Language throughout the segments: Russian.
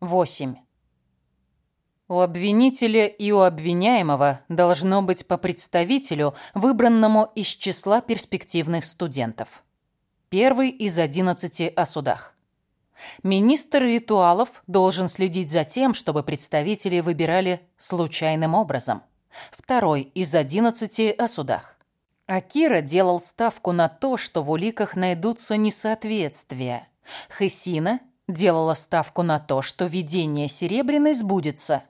8. У обвинителя и у обвиняемого должно быть по представителю, выбранному из числа перспективных студентов. Первый из 11 о судах. Министр ритуалов должен следить за тем, чтобы представители выбирали случайным образом. Второй из 11 о судах. Акира делал ставку на то, что в уликах найдутся несоответствия. Хесина делала ставку на то, что видение Серебряной сбудется.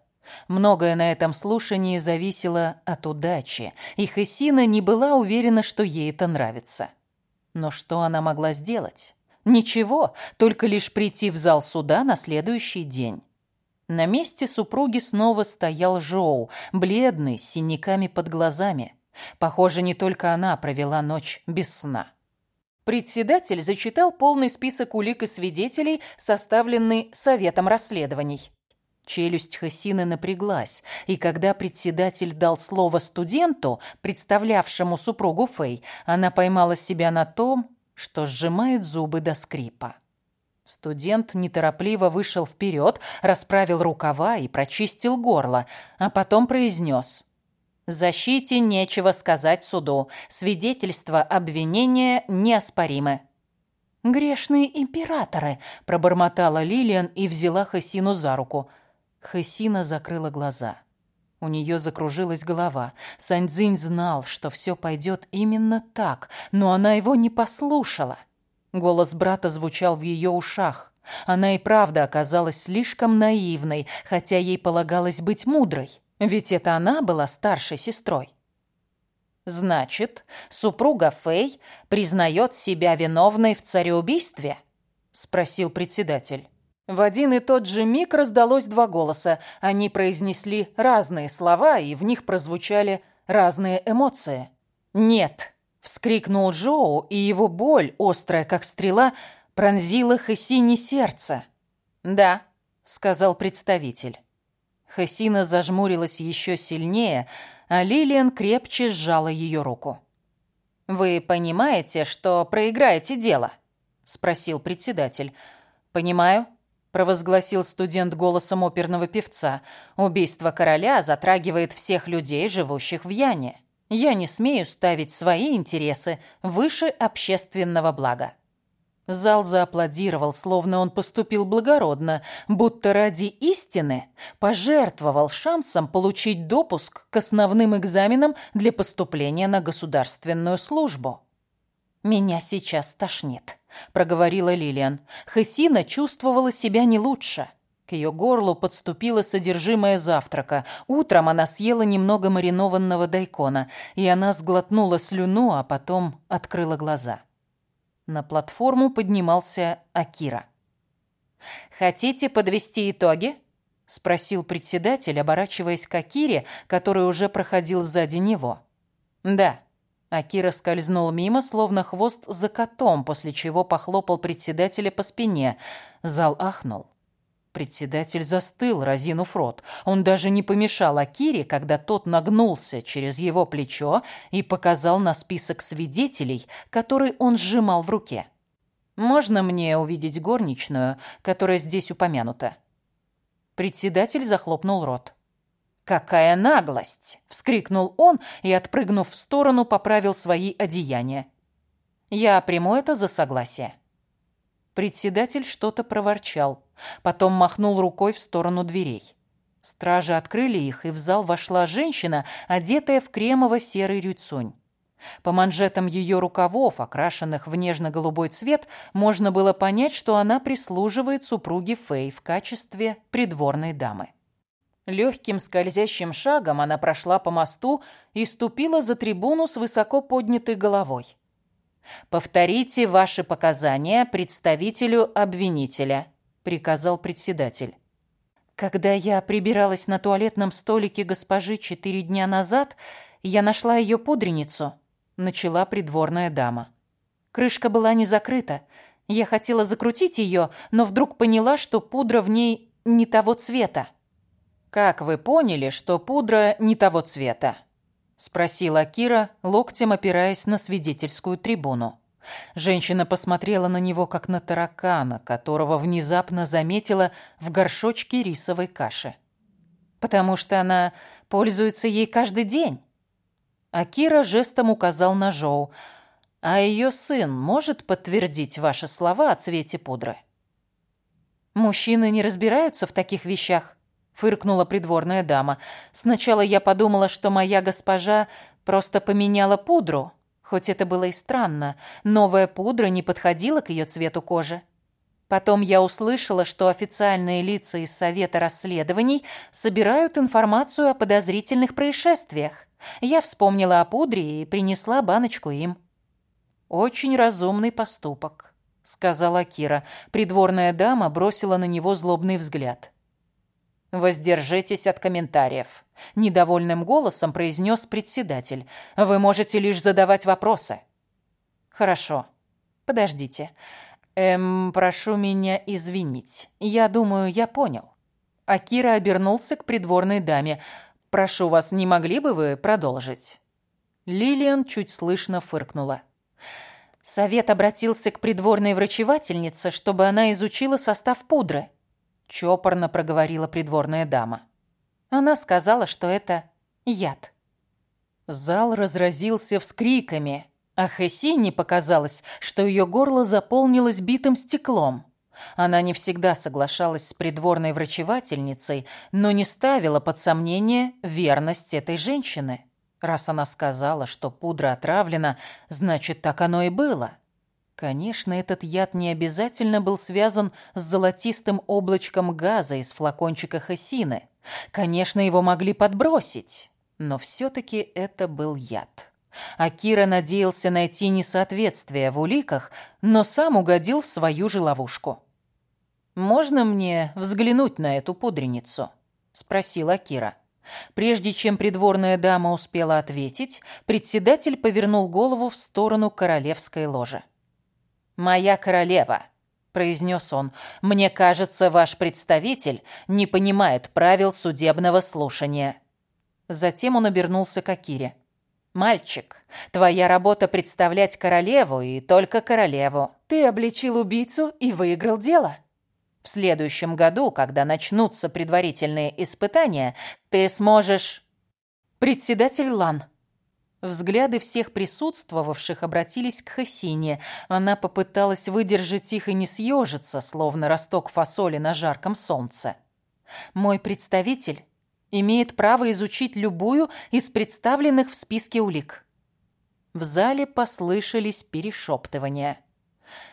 Многое на этом слушании зависело от удачи, и Хесина не была уверена, что ей это нравится. Но что она могла сделать? Ничего, только лишь прийти в зал суда на следующий день. На месте супруги снова стоял Жоу, бледный, с синяками под глазами. Похоже, не только она провела ночь без сна. Председатель зачитал полный список улик и свидетелей, составленный Советом расследований. Челюсть Хасины напряглась, и когда председатель дал слово студенту, представлявшему супругу Фэй, она поймала себя на том, что сжимает зубы до скрипа. Студент неторопливо вышел вперед, расправил рукава и прочистил горло, а потом произнес Защите нечего сказать суду. Свидетельства обвинения неоспоримы. «Грешные императоры!» – пробормотала Лилиан и взяла Хасину за руку. Хасина закрыла глаза. У нее закружилась голова. Саньцзинь знал, что все пойдет именно так, но она его не послушала. Голос брата звучал в ее ушах. Она и правда оказалась слишком наивной, хотя ей полагалось быть мудрой. Ведь это она была старшей сестрой. Значит, супруга Фэй признает себя виновной в цареубийстве? Спросил председатель. В один и тот же миг раздалось два голоса. Они произнесли разные слова, и в них прозвучали разные эмоции. «Нет!» — вскрикнул Жоу, и его боль, острая как стрела, пронзила Хэсини сердце. «Да», — сказал представитель. Хасина зажмурилась еще сильнее, а Лилиан крепче сжала ее руку. «Вы понимаете, что проиграете дело?» — спросил председатель. «Понимаю», — провозгласил студент голосом оперного певца. «Убийство короля затрагивает всех людей, живущих в Яне. Я не смею ставить свои интересы выше общественного блага». Зал зааплодировал, словно он поступил благородно, будто ради истины пожертвовал шансом получить допуск к основным экзаменам для поступления на государственную службу. «Меня сейчас тошнит», — проговорила Лилиан. Хесина чувствовала себя не лучше. К ее горлу подступило содержимое завтрака. Утром она съела немного маринованного дайкона, и она сглотнула слюну, а потом открыла глаза. На платформу поднимался Акира. «Хотите подвести итоги?» — спросил председатель, оборачиваясь к Акире, который уже проходил сзади него. «Да». Акира скользнул мимо, словно хвост за котом, после чего похлопал председателя по спине. Зал ахнул. Председатель застыл, разинув рот. Он даже не помешал Акире, когда тот нагнулся через его плечо и показал на список свидетелей, который он сжимал в руке. «Можно мне увидеть горничную, которая здесь упомянута?» Председатель захлопнул рот. «Какая наглость!» — вскрикнул он и, отпрыгнув в сторону, поправил свои одеяния. «Я приму это за согласие». Председатель что-то проворчал, потом махнул рукой в сторону дверей. Стражи открыли их, и в зал вошла женщина, одетая в кремово-серый рюцунь. По манжетам ее рукавов, окрашенных в нежно-голубой цвет, можно было понять, что она прислуживает супруге Фэй в качестве придворной дамы. Легким скользящим шагом она прошла по мосту и ступила за трибуну с высоко поднятой головой. «Повторите ваши показания представителю обвинителя», — приказал председатель. «Когда я прибиралась на туалетном столике госпожи четыре дня назад, я нашла ее пудреницу», — начала придворная дама. Крышка была не закрыта. Я хотела закрутить ее, но вдруг поняла, что пудра в ней не того цвета. «Как вы поняли, что пудра не того цвета?» — спросила Кира, локтем опираясь на свидетельскую трибуну. Женщина посмотрела на него, как на таракана, которого внезапно заметила в горшочке рисовой каши. «Потому что она пользуется ей каждый день». Акира жестом указал на Жоу. «А ее сын может подтвердить ваши слова о цвете пудры?» «Мужчины не разбираются в таких вещах», — фыркнула придворная дама. «Сначала я подумала, что моя госпожа просто поменяла пудру, Хоть это было и странно, новая пудра не подходила к ее цвету кожи. Потом я услышала, что официальные лица из Совета расследований собирают информацию о подозрительных происшествиях. Я вспомнила о пудре и принесла баночку им. «Очень разумный поступок», — сказала Кира. Придворная дама бросила на него злобный взгляд. «Воздержитесь от комментариев», — недовольным голосом произнес председатель. «Вы можете лишь задавать вопросы». «Хорошо. Подождите. Эм, прошу меня извинить. Я думаю, я понял». Акира обернулся к придворной даме. «Прошу вас, не могли бы вы продолжить?» Лилиан чуть слышно фыркнула. Совет обратился к придворной врачевательнице, чтобы она изучила состав пудры. Чопорно проговорила придворная дама. Она сказала, что это яд. Зал разразился вскриками, а Хессине показалось, что ее горло заполнилось битым стеклом. Она не всегда соглашалась с придворной врачевательницей, но не ставила под сомнение верность этой женщины. Раз она сказала, что пудра отравлена, значит, так оно и было. Конечно, этот яд не обязательно был связан с золотистым облачком газа из флакончика хасины. Конечно, его могли подбросить, но все-таки это был яд. Акира надеялся найти несоответствие в уликах, но сам угодил в свою же ловушку. «Можно мне взглянуть на эту пудреницу?» — спросил Акира. Прежде чем придворная дама успела ответить, председатель повернул голову в сторону королевской ложи. «Моя королева», — произнес он, — «мне кажется, ваш представитель не понимает правил судебного слушания». Затем он обернулся к Акире. «Мальчик, твоя работа представлять королеву и только королеву. Ты обличил убийцу и выиграл дело. В следующем году, когда начнутся предварительные испытания, ты сможешь...» «Председатель Лан», Взгляды всех присутствовавших обратились к Хасине. Она попыталась выдержать их и не съежиться, словно росток фасоли на жарком солнце. «Мой представитель имеет право изучить любую из представленных в списке улик». В зале послышались перешептывания.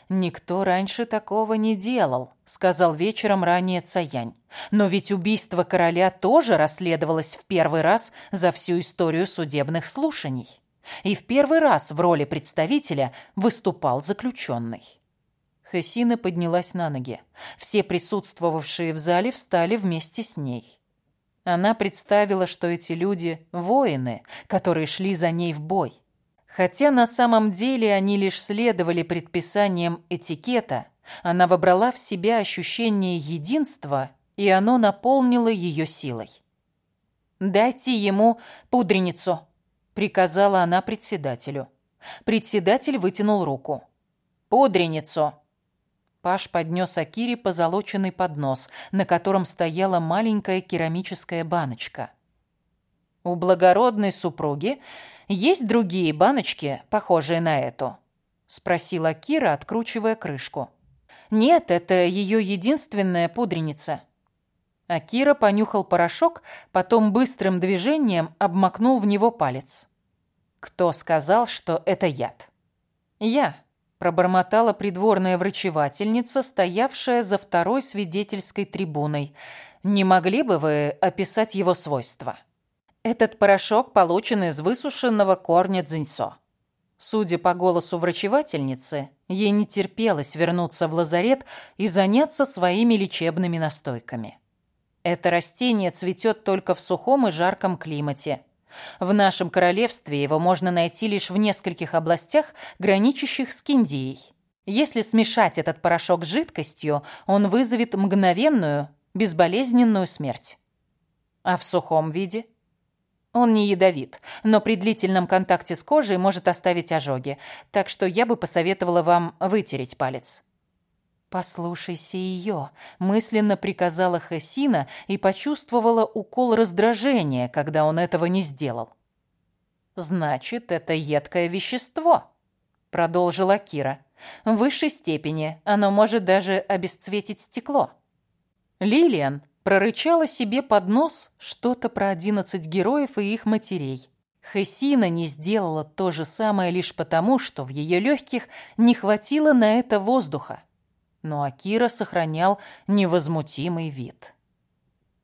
«Никто раньше такого не делал», — сказал вечером ранее Цаянь. «Но ведь убийство короля тоже расследовалось в первый раз за всю историю судебных слушаний. И в первый раз в роли представителя выступал заключенный». Хессина поднялась на ноги. Все присутствовавшие в зале встали вместе с ней. Она представила, что эти люди — воины, которые шли за ней в бой. Хотя на самом деле они лишь следовали предписаниям этикета, она вобрала в себя ощущение единства, и оно наполнило ее силой. «Дайте ему пудреницу», — приказала она председателю. Председатель вытянул руку. «Пудреницу!» Паш поднес Акире позолоченный поднос, на котором стояла маленькая керамическая баночка. У благородной супруги есть другие баночки, похожие на эту?» — спросила Кира, откручивая крышку. «Нет, это ее единственная пудреница». Акира понюхал порошок, потом быстрым движением обмакнул в него палец. «Кто сказал, что это яд?» «Я», — пробормотала придворная врачевательница, стоявшая за второй свидетельской трибуной. «Не могли бы вы описать его свойства?» Этот порошок получен из высушенного корня дзиньсо. Судя по голосу врачевательницы, ей не терпелось вернуться в лазарет и заняться своими лечебными настойками. Это растение цветет только в сухом и жарком климате. В нашем королевстве его можно найти лишь в нескольких областях, граничащих с Киндией. Если смешать этот порошок с жидкостью, он вызовет мгновенную, безболезненную смерть. А в сухом виде – Он не ядовит, но при длительном контакте с кожей может оставить ожоги, так что я бы посоветовала вам вытереть палец». «Послушайся ее», — мысленно приказала Хасина и почувствовала укол раздражения, когда он этого не сделал. «Значит, это едкое вещество», — продолжила Кира. «В высшей степени оно может даже обесцветить стекло». Лилиан прорычала себе под нос что-то про одиннадцать героев и их матерей. Хесина не сделала то же самое лишь потому, что в ее легких не хватило на это воздуха. Но Акира сохранял невозмутимый вид.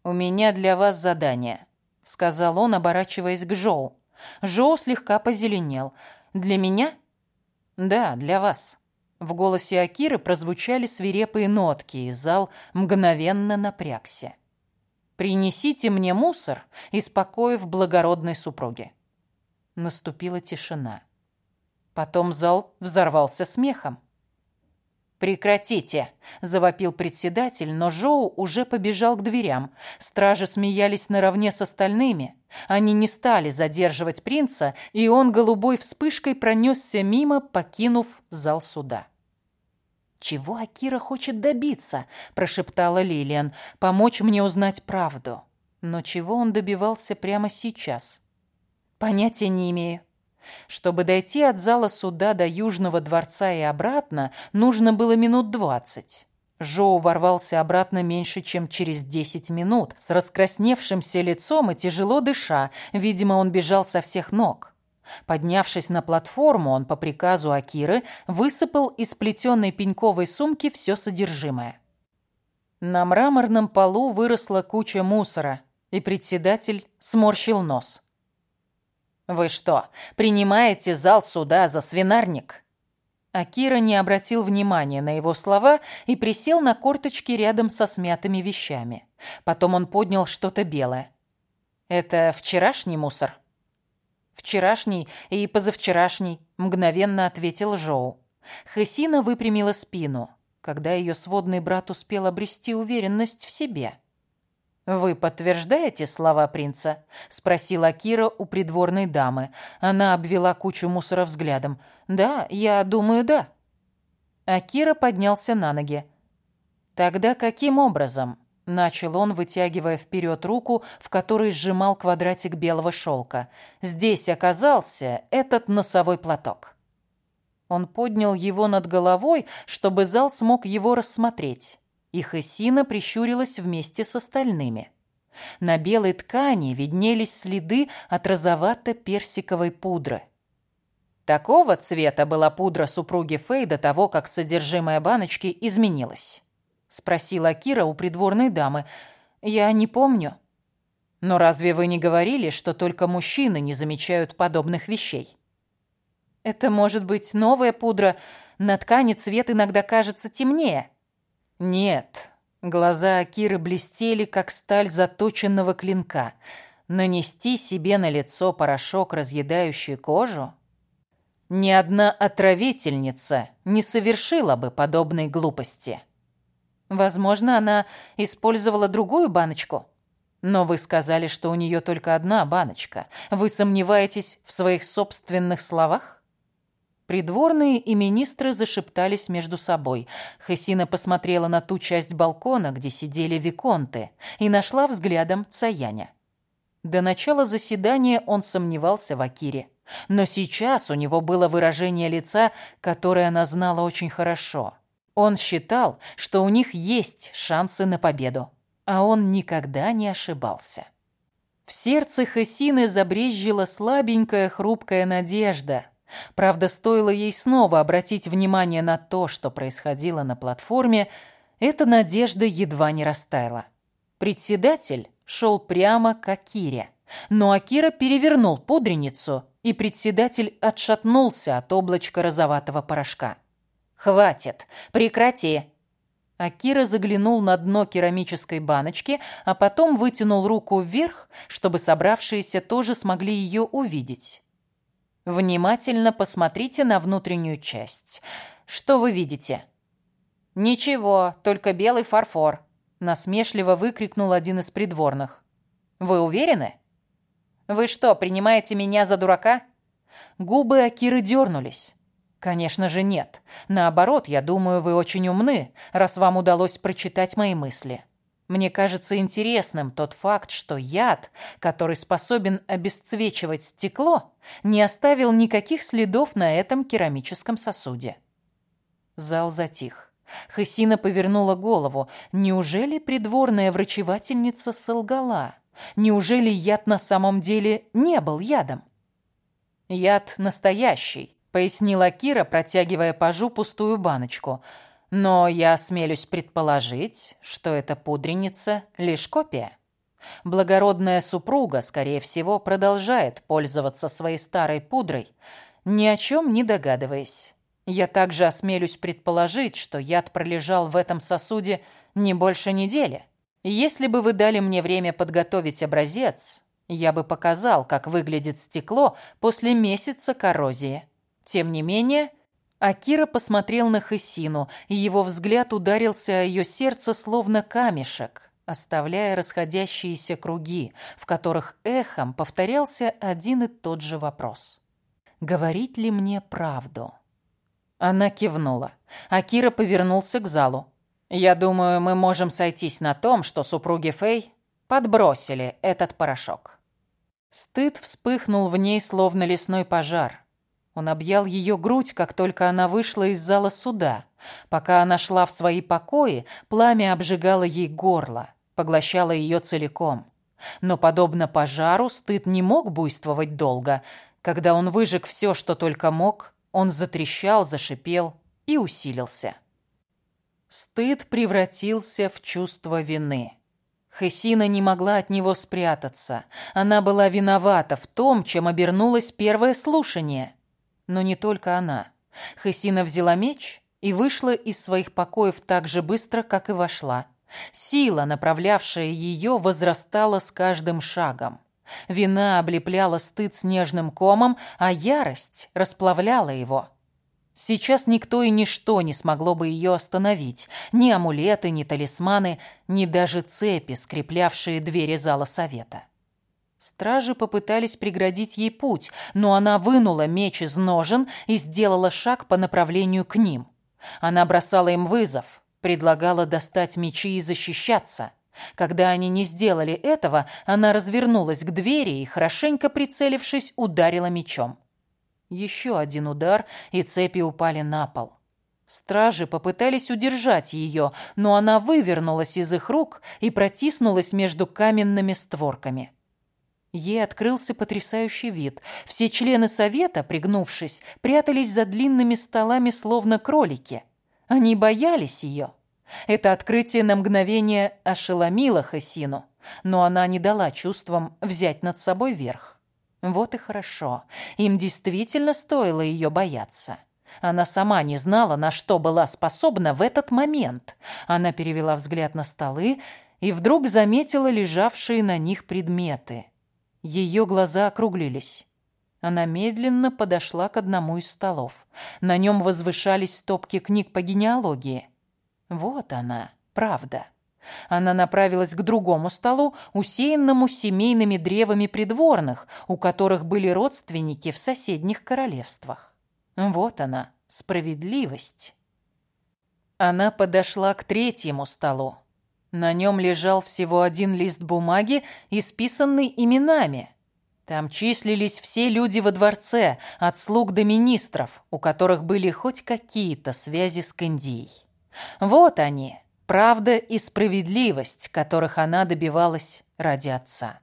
«У меня для вас задание», — сказал он, оборачиваясь к Жоу. Жоу слегка позеленел. «Для меня?» «Да, для вас». В голосе Акиры прозвучали свирепые нотки, и зал мгновенно напрягся. «Принесите мне мусор, испокоив благородной супруги». Наступила тишина. Потом зал взорвался смехом. «Прекратите!» – завопил председатель, но Жоу уже побежал к дверям. Стражи смеялись наравне с остальными. Они не стали задерживать принца, и он голубой вспышкой пронесся мимо, покинув зал суда. «Чего Акира хочет добиться?» – прошептала Лилиан. «Помочь мне узнать правду». Но чего он добивался прямо сейчас? Понятия не имею. Чтобы дойти от зала суда до Южного дворца и обратно, нужно было минут двадцать. Жоу ворвался обратно меньше, чем через десять минут, с раскрасневшимся лицом и тяжело дыша. Видимо, он бежал со всех ног. Поднявшись на платформу, он по приказу Акиры высыпал из плетеной пеньковой сумки все содержимое. На мраморном полу выросла куча мусора, и председатель сморщил нос. «Вы что, принимаете зал суда за свинарник?» Акира не обратил внимания на его слова и присел на корточки рядом со смятыми вещами. Потом он поднял что-то белое. «Это вчерашний мусор?» «Вчерашний и позавчерашний», — мгновенно ответил Жоу. Хесина выпрямила спину, когда ее сводный брат успел обрести уверенность в себе. «Вы подтверждаете слова принца?» — спросила Кира у придворной дамы. Она обвела кучу мусора взглядом. «Да, я думаю, да». Акира поднялся на ноги. «Тогда каким образом?» Начал он, вытягивая вперед руку, в которой сжимал квадратик белого шелка. Здесь оказался этот носовой платок. Он поднял его над головой, чтобы зал смог его рассмотреть. И Хесина прищурилась вместе с остальными. На белой ткани виднелись следы от розовато-персиковой пудры. Такого цвета была пудра супруги Фей до того, как содержимое баночки изменилось. — спросила Кира у придворной дамы. «Я не помню». «Но разве вы не говорили, что только мужчины не замечают подобных вещей?» «Это может быть новая пудра. На ткани цвет иногда кажется темнее». «Нет». Глаза Акиры блестели, как сталь заточенного клинка. «Нанести себе на лицо порошок, разъедающий кожу?» Ни одна отравительница не совершила бы подобной глупости. Возможно, она использовала другую баночку. Но вы сказали, что у нее только одна баночка. Вы сомневаетесь в своих собственных словах? Придворные и министры зашептались между собой. Хесина посмотрела на ту часть балкона, где сидели виконты, и нашла взглядом Цаяня. До начала заседания он сомневался в Акире. Но сейчас у него было выражение лица, которое она знала очень хорошо. Он считал, что у них есть шансы на победу, а он никогда не ошибался. В сердце Хасины забрезжила слабенькая хрупкая надежда. Правда, стоило ей снова обратить внимание на то, что происходило на платформе, эта надежда едва не растаяла. Председатель шел прямо к Акире, но Акира перевернул пудреницу, и председатель отшатнулся от облачка розоватого порошка. «Хватит! Прекрати!» Акира заглянул на дно керамической баночки, а потом вытянул руку вверх, чтобы собравшиеся тоже смогли ее увидеть. Внимательно посмотрите на внутреннюю часть. Что вы видите? Ничего, только белый фарфор, насмешливо выкрикнул один из придворных. Вы уверены? Вы что, принимаете меня за дурака?» Губы Акиры дернулись. «Конечно же нет. Наоборот, я думаю, вы очень умны, раз вам удалось прочитать мои мысли. Мне кажется интересным тот факт, что яд, который способен обесцвечивать стекло, не оставил никаких следов на этом керамическом сосуде». Зал затих. Хасина повернула голову. Неужели придворная врачевательница солгала? Неужели яд на самом деле не был ядом? «Яд настоящий», — пояснила Кира, протягивая пажу пустую баночку. «Но я осмелюсь предположить, что эта пудреница — лишь копия. Благородная супруга, скорее всего, продолжает пользоваться своей старой пудрой, ни о чем не догадываясь. Я также осмелюсь предположить, что яд пролежал в этом сосуде не больше недели. Если бы вы дали мне время подготовить образец, я бы показал, как выглядит стекло после месяца коррозии. Тем не менее, Акира посмотрел на Хысину, и его взгляд ударился о ее сердце словно камешек, оставляя расходящиеся круги, в которых эхом повторялся один и тот же вопрос. «Говорить ли мне правду?» Она кивнула. Акира повернулся к залу. «Я думаю, мы можем сойтись на том, что супруги Фэй подбросили этот порошок». Стыд вспыхнул в ней, словно лесной пожар. Он объял ее грудь, как только она вышла из зала суда. Пока она шла в свои покои, пламя обжигало ей горло, поглощало ее целиком. Но, подобно пожару, стыд не мог буйствовать долго. Когда он выжег все, что только мог, он затрещал, зашипел и усилился. Стыд превратился в чувство вины. Хесина не могла от него спрятаться. Она была виновата в том, чем обернулось первое слушание. Но не только она. Хесина взяла меч и вышла из своих покоев так же быстро, как и вошла. Сила, направлявшая ее, возрастала с каждым шагом. Вина облепляла стыд снежным комом, а ярость расплавляла его. Сейчас никто и ничто не смогло бы ее остановить. Ни амулеты, ни талисманы, ни даже цепи, скреплявшие двери зала совета. Стражи попытались преградить ей путь, но она вынула меч из ножен и сделала шаг по направлению к ним. Она бросала им вызов, предлагала достать мечи и защищаться. Когда они не сделали этого, она развернулась к двери и, хорошенько прицелившись, ударила мечом. Еще один удар, и цепи упали на пол. Стражи попытались удержать ее, но она вывернулась из их рук и протиснулась между каменными створками. Ей открылся потрясающий вид. Все члены совета, пригнувшись, прятались за длинными столами, словно кролики. Они боялись ее. Это открытие на мгновение ошеломило Хасину, но она не дала чувствам взять над собой верх. Вот и хорошо. Им действительно стоило ее бояться. Она сама не знала, на что была способна в этот момент. Она перевела взгляд на столы и вдруг заметила лежавшие на них предметы. Ее глаза округлились. Она медленно подошла к одному из столов. На нем возвышались стопки книг по генеалогии. Вот она, правда. Она направилась к другому столу, усеянному семейными древами придворных, у которых были родственники в соседних королевствах. Вот она, справедливость. Она подошла к третьему столу. На нем лежал всего один лист бумаги, исписанный именами. Там числились все люди во дворце, от слуг до министров, у которых были хоть какие-то связи с Кандией. Вот они, правда и справедливость, которых она добивалась ради отца.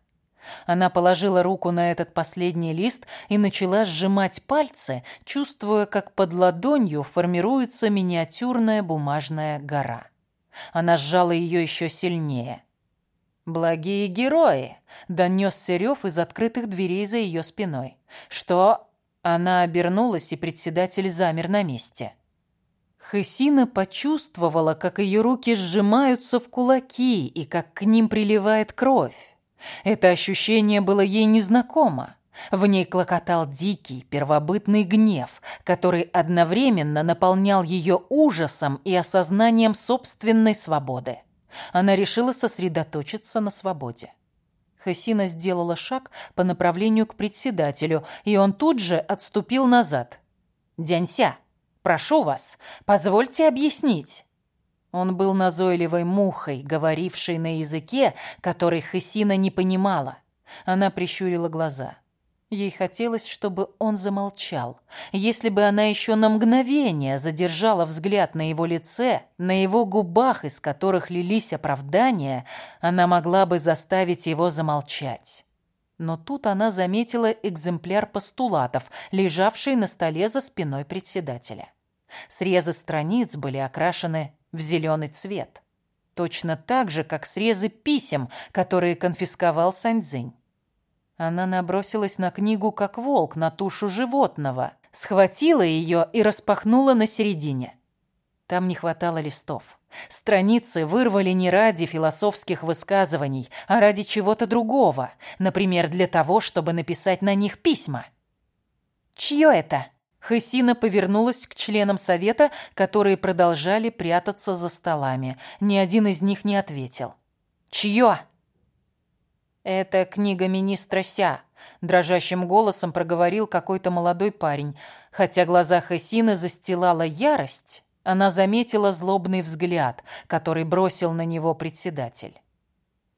Она положила руку на этот последний лист и начала сжимать пальцы, чувствуя, как под ладонью формируется миниатюрная бумажная гора. Она сжала ее еще сильнее. «Благие герои!» — донесся рев из открытых дверей за ее спиной. «Что?» Она обернулась, и председатель замер на месте. Хесина почувствовала, как ее руки сжимаются в кулаки и как к ним приливает кровь. Это ощущение было ей незнакомо. В ней клокотал дикий, первобытный гнев, который одновременно наполнял ее ужасом и осознанием собственной свободы. Она решила сосредоточиться на свободе. Хасина сделала шаг по направлению к председателю, и он тут же отступил назад. «Дянься, прошу вас, позвольте объяснить». Он был назойливой мухой, говорившей на языке, который Хасина не понимала. Она прищурила глаза. Ей хотелось, чтобы он замолчал. Если бы она еще на мгновение задержала взгляд на его лице, на его губах, из которых лились оправдания, она могла бы заставить его замолчать. Но тут она заметила экземпляр постулатов, лежавший на столе за спиной председателя. Срезы страниц были окрашены в зеленый цвет. Точно так же, как срезы писем, которые конфисковал Саньцзинь. Она набросилась на книгу, как волк, на тушу животного, схватила ее и распахнула на середине. Там не хватало листов. Страницы вырвали не ради философских высказываний, а ради чего-то другого, например, для того, чтобы написать на них письма. «Чье это?» Хасина повернулась к членам совета, которые продолжали прятаться за столами. Ни один из них не ответил. «Чье?» «Это книга министра Ся», — дрожащим голосом проговорил какой-то молодой парень. Хотя глаза Хасины застилала ярость, она заметила злобный взгляд, который бросил на него председатель.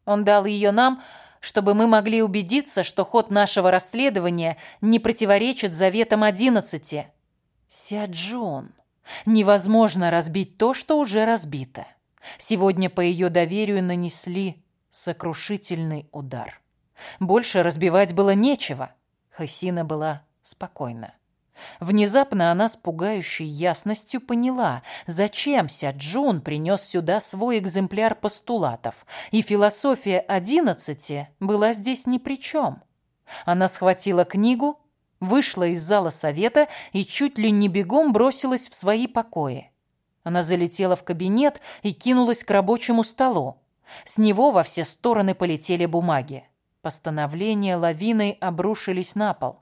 «Он дал ее нам, чтобы мы могли убедиться, что ход нашего расследования не противоречит заветам одиннадцати». «Сяджун, невозможно разбить то, что уже разбито. Сегодня по ее доверию нанесли Сокрушительный удар. Больше разбивать было нечего. Хасина была спокойна. Внезапно она с пугающей ясностью поняла, зачем Сяджун принес сюда свой экземпляр постулатов, и философия одиннадцати была здесь ни при чем. Она схватила книгу, вышла из зала совета и чуть ли не бегом бросилась в свои покои. Она залетела в кабинет и кинулась к рабочему столу. С него во все стороны полетели бумаги. Постановления лавиной обрушились на пол.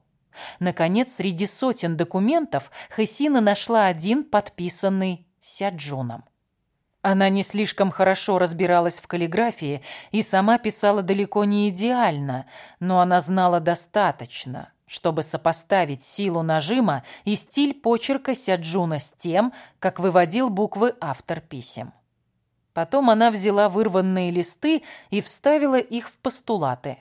Наконец, среди сотен документов Хасина нашла один, подписанный Сяджуном. Она не слишком хорошо разбиралась в каллиграфии и сама писала далеко не идеально, но она знала достаточно, чтобы сопоставить силу нажима и стиль почерка Сяджуна с тем, как выводил буквы автор писем. Потом она взяла вырванные листы и вставила их в постулаты.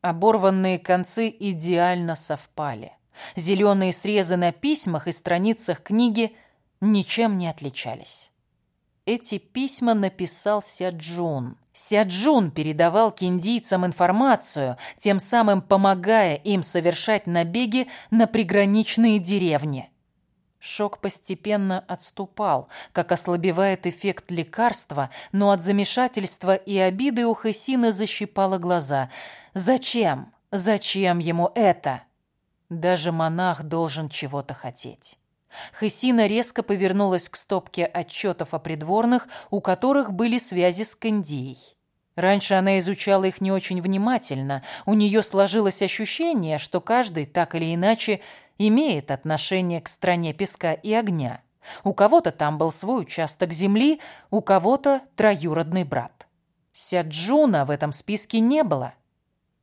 Оборванные концы идеально совпали. Зеленые срезы на письмах и страницах книги ничем не отличались. Эти письма написал Сяджун. Сяджун передавал киндийцам информацию, тем самым помогая им совершать набеги на приграничные деревни. Шок постепенно отступал, как ослабевает эффект лекарства, но от замешательства и обиды у Хасины защипало глаза. «Зачем? Зачем ему это?» Даже монах должен чего-то хотеть. Хасина резко повернулась к стопке отчетов о придворных, у которых были связи с Кандией. Раньше она изучала их не очень внимательно. У нее сложилось ощущение, что каждый так или иначе имеет отношение к стране песка и огня. У кого-то там был свой участок земли, у кого-то троюродный брат. Сяджуна в этом списке не было.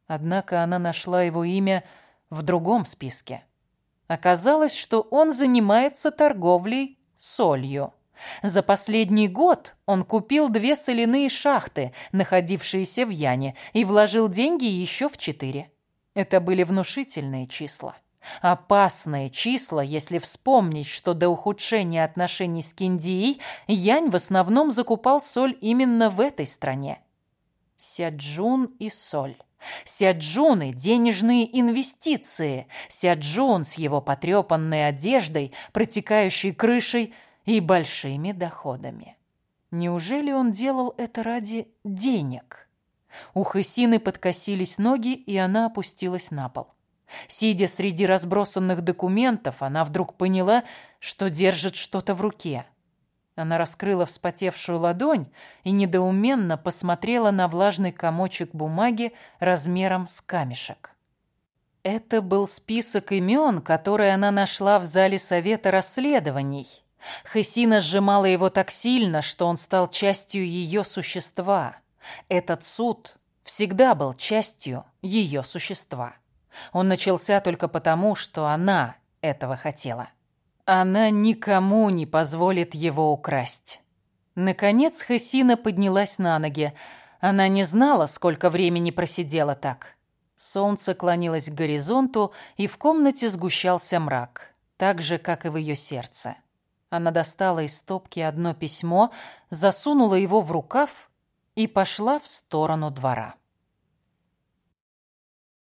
Однако она нашла его имя в другом списке. Оказалось, что он занимается торговлей солью. За последний год он купил две соляные шахты, находившиеся в Яне, и вложил деньги еще в четыре. Это были внушительные числа. Опасные числа, если вспомнить, что до ухудшения отношений с Киндией Янь в основном закупал соль именно в этой стране. Сяджун и соль. Сяджун и денежные инвестиции. Сяджун с его потрепанной одеждой, протекающей крышей и большими доходами. Неужели он делал это ради денег? У Хысины подкосились ноги, и она опустилась на пол. Сидя среди разбросанных документов, она вдруг поняла, что держит что-то в руке. Она раскрыла вспотевшую ладонь и недоуменно посмотрела на влажный комочек бумаги размером с камешек. Это был список имен, которые она нашла в зале Совета расследований. Хесина сжимала его так сильно, что он стал частью ее существа. Этот суд всегда был частью ее существа. Он начался только потому, что она этого хотела. Она никому не позволит его украсть. Наконец Хасина поднялась на ноги. Она не знала, сколько времени просидела так. Солнце клонилось к горизонту, и в комнате сгущался мрак, так же, как и в ее сердце. Она достала из стопки одно письмо, засунула его в рукав и пошла в сторону двора.